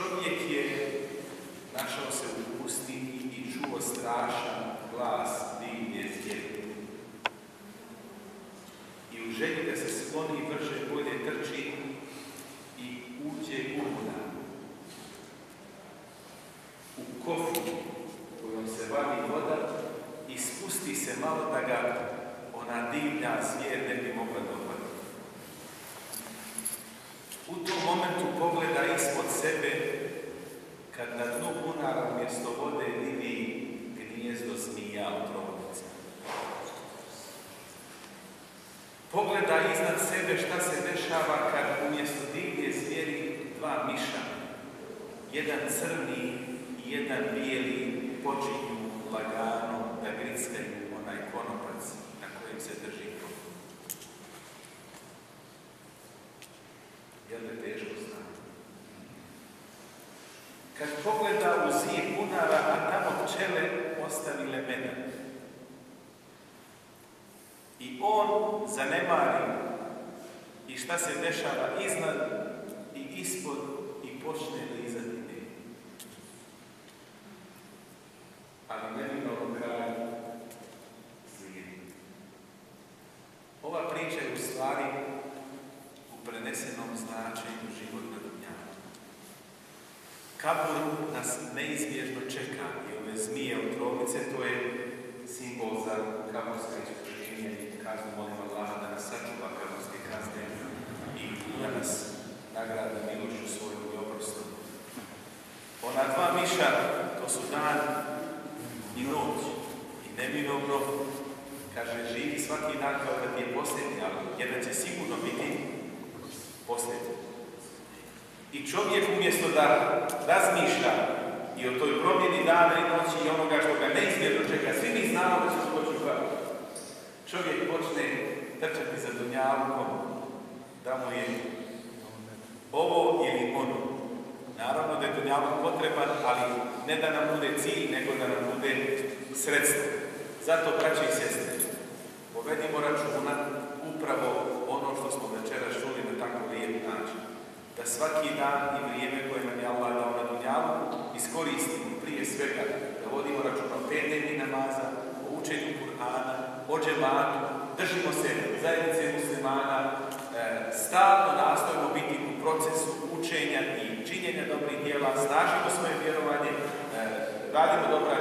Čovjek je našao se u pustini i čuo strašan glas divnje zvijezde. I u želji da se skloni i brže bolje trči i uđe gumna. U kofu kojom se vadi voda i spusti se malo da ga ona divlja zvijer ne bi mogla dobati. U tom momentu pogleda ispred sebe kad na dnu bunara umjesto vode vidi gnijezdo zmija u trovnici. Pogleda iznad sebe šta se dešava kad umjesto divlje zvijeri dva miša, jedan crni i jedan bijeli, počinju lagano da grickaju onaj konopac na kojem se drži. Jel je teško? Kad pogleda u zid bunara, a tamo pčele ostavile medak. I on zanemari i šta se dešava iznad i ispod i počne lizati med. Ali neminovno kraj slijedi. Ova priča je u stvari u prenesenom značenju život Kabur nas neizbježno čeka i ove zmije otrovice, to je simbol za kaburska iskušenja i kaznu molim Allaha da nas sačuva kaburske kazne i da nas nagrada milošću svojom i oprostom. Ona dva miša, to su dan i noć. I neminovno, kaže, živi svaki dan kao ti je posljednji, ali jedan će sigurno biti. I čovjek umjesto da razmišlja i o toj promjeni dana i noći i onoga što ga neizmjerno čeka, svi mi znamo da se skoči Čovjek počne trčati za dunjavkom, da mu je ovo ili ono. Naravno da je dunjavkom potreban, ali ne da nam bude cilj, nego da nam bude sredstvo. Zato, braći i sestre, povedimo računa upravo Da svaki dan i vrijeme koje nam je Allah dao na dunjavu iskoristimo prije svega da vodimo računa o pet namaza, o učenju Kur'ana, o džematu, držimo se zajednice muslimana, e, stalno nastojimo biti u procesu učenja i činjenja dobrih djela, snažimo svoje vjerovanje, e, radimo dobra